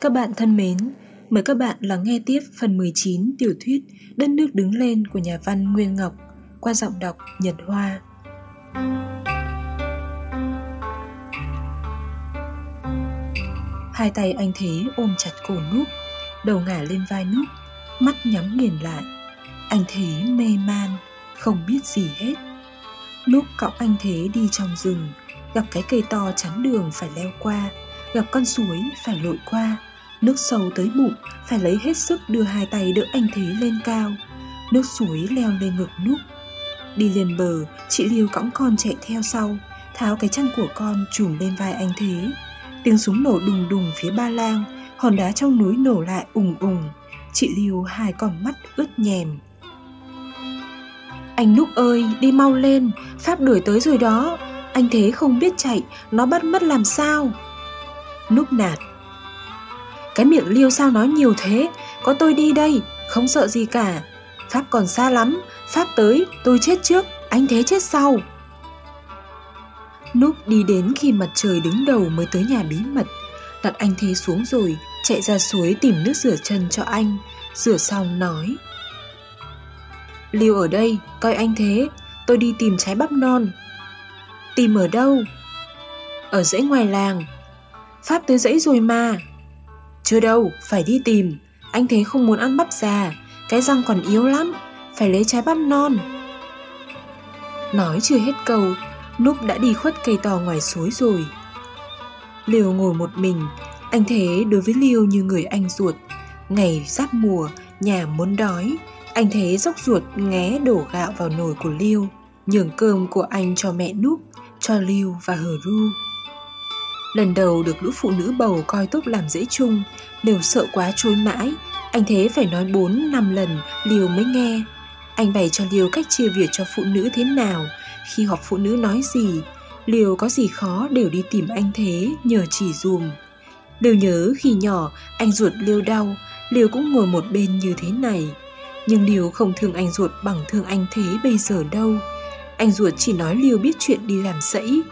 Các bạn thân mến, mời các bạn lắng nghe tiếp phần 19 tiểu thuyết Đất nước đứng lên của nhà văn Nguyên Ngọc qua giọng đọc Nhật Hoa. Hai tay anh Thế ôm chặt cổ núp, đầu ngả lên vai núp, mắt nhắm nghiền lại. Anh Thế mê man, không biết gì hết. Núp cõng anh Thế đi trong rừng, gặp cái cây to chắn đường phải leo qua, gặp con suối phải lội qua, nước sâu tới bụng phải lấy hết sức đưa hai tay đỡ anh Thế lên cao. Nước suối leo lên ngực núp. Đi lên bờ, chị Liêu cõng con chạy theo sau, tháo cái chăn của con trùm lên vai anh Thế. Tiếng súng nổ đùng đùng phía ba lang, hòn đá trong núi nổ lại ùng ùng. Chị Liêu hai con mắt ướt nhèm. Anh Núc ơi, đi mau lên, Pháp đuổi tới rồi đó. Anh Thế không biết chạy, nó bắt mất làm sao? Núc nạt. Cái miệng Liêu sao nói nhiều thế, có tôi đi đây, không sợ gì cả. Pháp còn xa lắm, Pháp tới, tôi chết trước, anh Thế chết sau. Núp đi đến khi mặt trời đứng đầu mới tới nhà bí mật Đặt anh Thế xuống rồi Chạy ra suối tìm nước rửa chân cho anh Rửa xong nói Liêu ở đây, coi anh Thế Tôi đi tìm trái bắp non Tìm ở đâu? Ở dãy ngoài làng Pháp tới dãy rồi mà chưa đâu, phải đi tìm. Anh Thế không muốn ăn bắp già Cái răng còn yếu lắm Phải lấy trái bắp non. Nói chưa hết câu Núp đã đi khuất cây to ngoài suối rồi. Liều ngồi một mình Anh thế đối với Liêu như người anh ruột. Ngày giáp mùa Nhà muốn đói Anh thế dốc ruột ngé đổ gạo vào nồi của Liêu Nhường cơm của anh cho mẹ Núp Cho Liêu và Hờ Ru. Lần đầu được lũ phụ nữ bầu coi tốt làm dễ chung Đều sợ quá trôi mãi Anh thế phải nói bốn năm lần liều mới nghe Anh bày cho liều cách chia việc cho phụ nữ thế nào khi họp phụ nữ nói gì, Liều có gì khó đều đi tìm anh Thế nhờ chỉ dùm. Liều nhớ khi nhỏ anh ruột Liêu đau, Liều cũng ngồi một bên như thế này. Nhưng Liều không thương anh ruột bằng thương anh Thế bây giờ đâu. Anh ruột chỉ nói liều biết chuyện đi làm sẫy.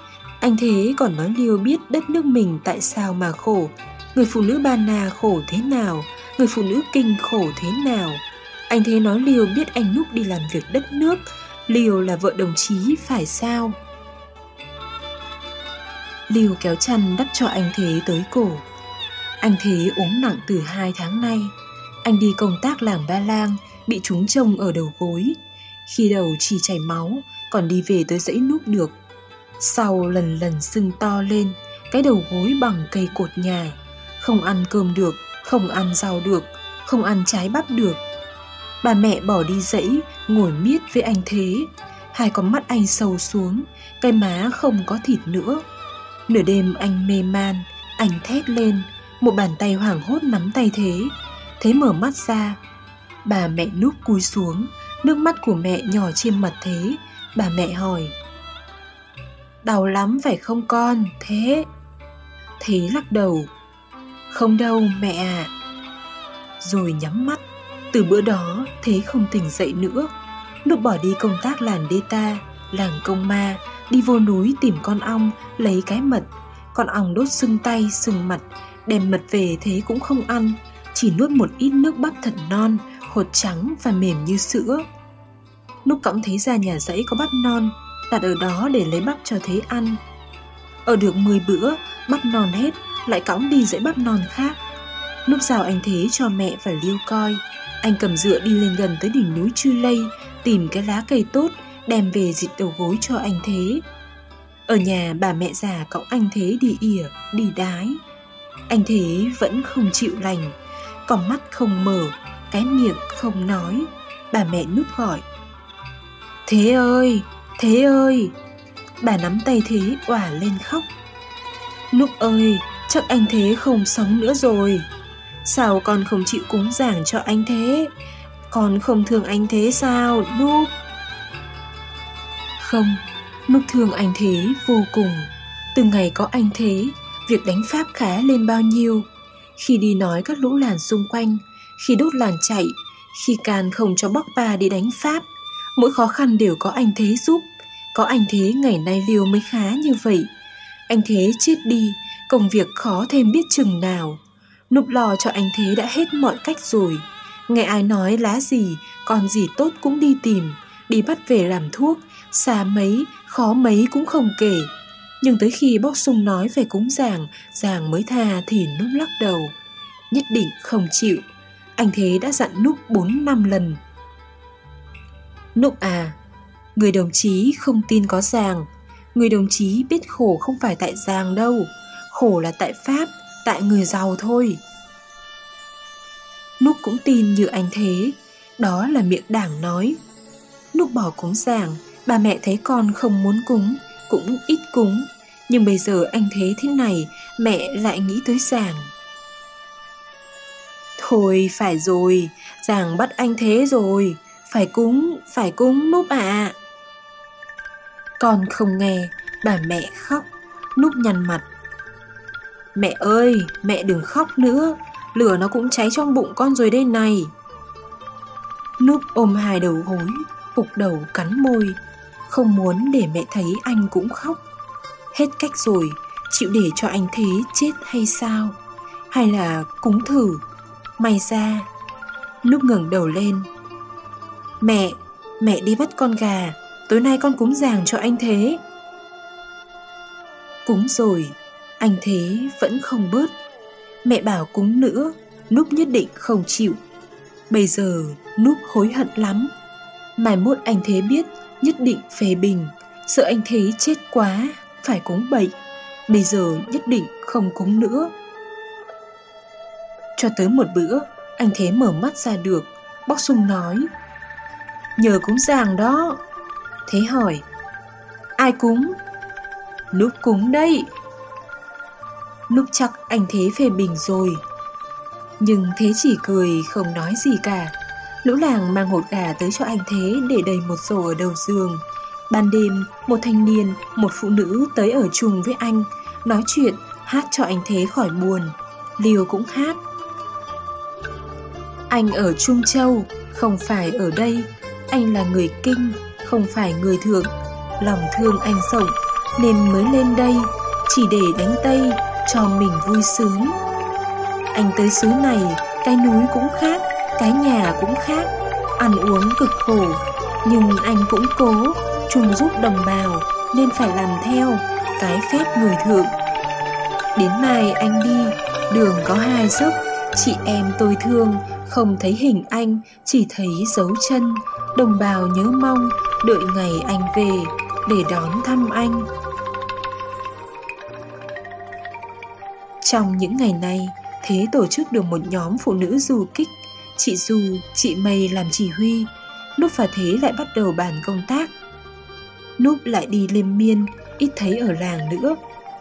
Anh Thế còn nói Liêu biết đất nước mình tại sao mà khổ. Người phụ nữ Ba Na khổ thế nào, người phụ nữ Kinh khổ thế nào. Anh Thế nói Liêu biết anh Núp đi làm việc đất nước, Liều là vợ đồng chí phải sao? Liều kéo chăn đắp cho anh Thế tới cổ. Anh Thế ốm nặng từ hai tháng nay. Anh đi công tác làng Ba Lang, bị trúng trông ở đầu gối. Khi đầu chỉ chảy máu, còn đi về tới dãy núp được. Sau lần lần sưng to lên, cái đầu gối bằng cây cột nhà. Không ăn cơm được, không ăn rau được, không ăn trái bắp được, Bà mẹ bỏ đi dãy, ngồi miết với anh thế. Hai con mắt anh sâu xuống, cái má không có thịt nữa. Nửa đêm anh mê man, anh thét lên, một bàn tay hoảng hốt nắm tay thế. Thế mở mắt ra, bà mẹ núp cúi xuống, nước mắt của mẹ nhỏ trên mặt thế. Bà mẹ hỏi, Đau lắm phải không con, thế? Thế lắc đầu, không đâu mẹ ạ. À. Rồi nhắm mắt, từ bữa đó Thế không tỉnh dậy nữa Lúc bỏ đi công tác làng đê ta Làng công ma Đi vô núi tìm con ong Lấy cái mật Con ong đốt sưng tay sưng mặt Đem mật về thế cũng không ăn Chỉ nuốt một ít nước bắp thật non Hột trắng và mềm như sữa Lúc cõng thế ra nhà dãy có bắp non Đặt ở đó để lấy bắp cho thế ăn Ở được 10 bữa Bắp non hết Lại cõng đi dãy bắp non khác Lúc rào anh thế cho mẹ và Liêu coi anh cầm dựa đi lên gần tới đỉnh núi Chư Lây, tìm cái lá cây tốt, đem về dịt đầu gối cho anh Thế. Ở nhà bà mẹ già cõng anh Thế đi ỉa, đi đái. Anh Thế vẫn không chịu lành, còn mắt không mở, cái miệng không nói. Bà mẹ núp gọi. Thế ơi, Thế ơi! Bà nắm tay Thế òa lên khóc. Lúc ơi, chắc anh Thế không sống nữa rồi. Sao con không chịu cúng giảng cho anh thế? Con không thương anh thế sao, Núp? Không, Núp thương anh thế vô cùng. Từng ngày có anh thế, việc đánh Pháp khá lên bao nhiêu. Khi đi nói các lũ làn xung quanh, khi đốt làn chạy, khi can không cho bóc ba đi đánh Pháp, mỗi khó khăn đều có anh thế giúp. Có anh thế ngày nay liều mới khá như vậy. Anh thế chết đi, công việc khó thêm biết chừng nào. Núp lò cho anh thế đã hết mọi cách rồi. Nghe ai nói lá gì, còn gì tốt cũng đi tìm, đi bắt về làm thuốc, xa mấy, khó mấy cũng không kể. Nhưng tới khi bóc sung nói về cúng giàng, giàng mới tha thì núp lắc đầu. Nhất định không chịu. Anh thế đã dặn núp 4 năm lần. Nụng à, người đồng chí không tin có giàng. Người đồng chí biết khổ không phải tại giàng đâu. Khổ là tại Pháp, tại người giàu thôi. núc cũng tin như anh thế, đó là miệng đảng nói. núc bỏ cúng giàng, bà mẹ thấy con không muốn cúng, cũng ít cúng. Nhưng bây giờ anh thế thế này, mẹ lại nghĩ tới giàng. Thôi phải rồi, giàng bắt anh thế rồi, phải cúng, phải cúng núp ạ. À. Con không nghe, bà mẹ khóc, núp nhăn mặt. Mẹ ơi, mẹ đừng khóc nữa, lửa nó cũng cháy trong bụng con rồi đây này. Núp ôm hai đầu gối, phục đầu cắn môi, không muốn để mẹ thấy anh cũng khóc. Hết cách rồi, chịu để cho anh thế chết hay sao? Hay là cúng thử? May ra, Núp ngẩng đầu lên. Mẹ, mẹ đi bắt con gà, tối nay con cúng giàng cho anh thế. Cúng rồi, anh thế vẫn không bớt. Mẹ bảo cúng nữa Núp nhất định không chịu. Bây giờ Núp hối hận lắm. Mai mốt anh thế biết Nhất định phê bình. Sợ anh thế chết quá Phải cúng bậy. Bây giờ nhất định không cúng nữa. Cho tới một bữa Anh thế mở mắt ra được Bóc sung nói Nhờ cúng giàng đó Thế hỏi Ai cúng lúc cúng đây lúc chắc anh Thế phê bình rồi. Nhưng Thế chỉ cười không nói gì cả. Lũ làng mang hột gà tới cho anh Thế để đầy một rổ ở đầu giường. Ban đêm, một thanh niên, một phụ nữ tới ở chung với anh, nói chuyện, hát cho anh Thế khỏi buồn. Liều cũng hát. Anh ở Trung Châu, không phải ở đây. Anh là người kinh, không phải người thượng. Lòng thương anh rộng, nên mới lên đây, chỉ để đánh Tây cho mình vui sướng. Anh tới xứ này cái núi cũng khác cái nhà cũng khác. Ăn uống cực khổ nhưng anh cũng cố chung giúp đồng bào nên phải làm theo cái phép người thượng. Đến mai anh đi đường có hai dốc. Chị em tôi thương không thấy hình anh chỉ thấy dấu chân đồng bào nhớ mong đợi ngày anh về để đón thăm anh Trong những ngày này, Thế tổ chức được một nhóm phụ nữ du kích. Chị Du, chị Mây làm chỉ huy. Núp và Thế lại bắt đầu bàn công tác. Núp lại đi liên miên, ít thấy ở làng nữa.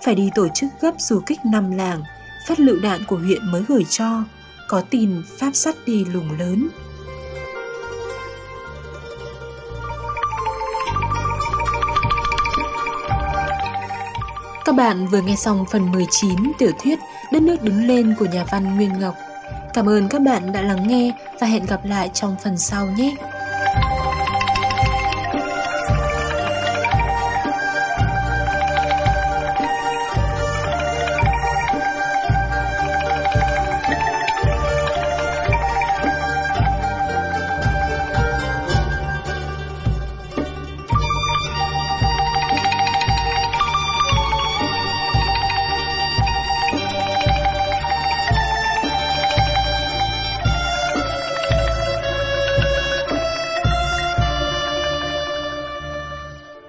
Phải đi tổ chức gấp du kích năm làng, phát lựu đạn của huyện mới gửi cho. Có tin Pháp sắt đi lùng lớn. Các bạn vừa nghe xong phần 19 tiểu thuyết Đất nước đứng lên của nhà văn Nguyên Ngọc. Cảm ơn các bạn đã lắng nghe và hẹn gặp lại trong phần sau nhé.